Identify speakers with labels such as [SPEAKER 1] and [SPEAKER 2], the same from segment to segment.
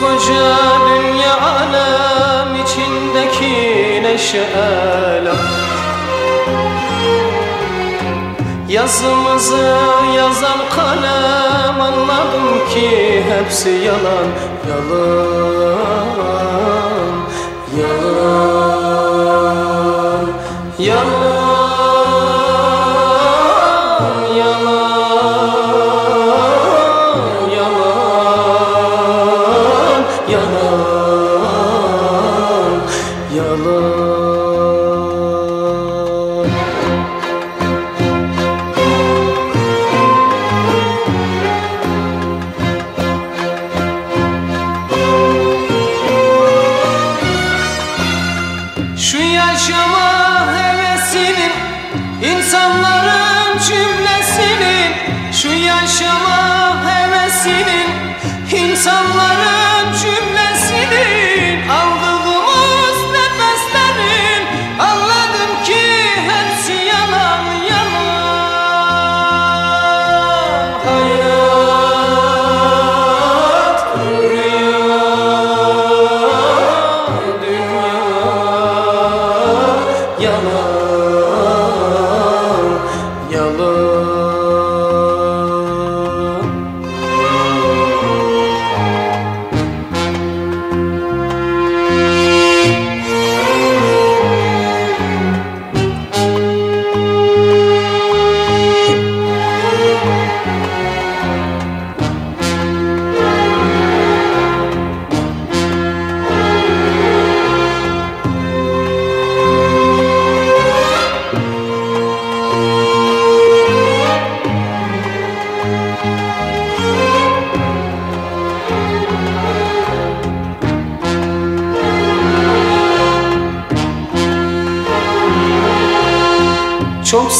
[SPEAKER 1] koca dünya alem içindeki neşe elem Yazımızı yazan kalem anladım ki hepsi yalan Yalan, yalan, Şu yaşama hevesinin insanların cümlesinin Şu yaşama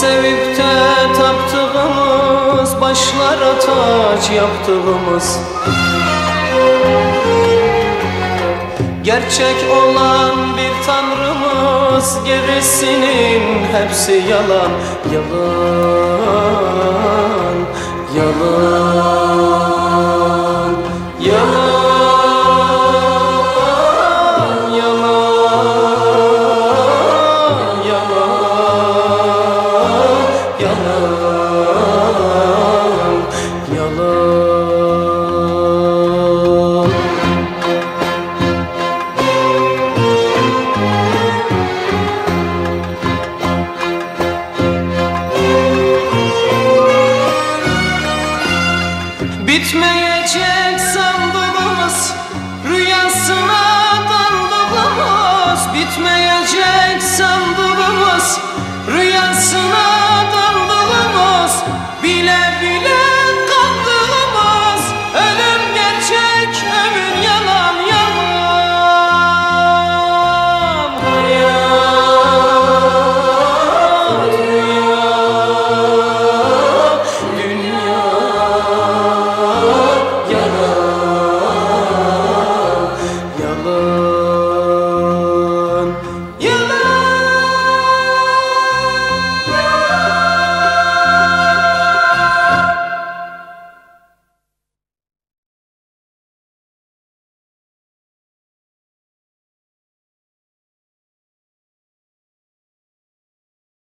[SPEAKER 1] sevip de taptığımız Başlara taç yaptığımız. Gerçek olan bir tanrımız Gerisinin hepsi yalan. Yalan, yalan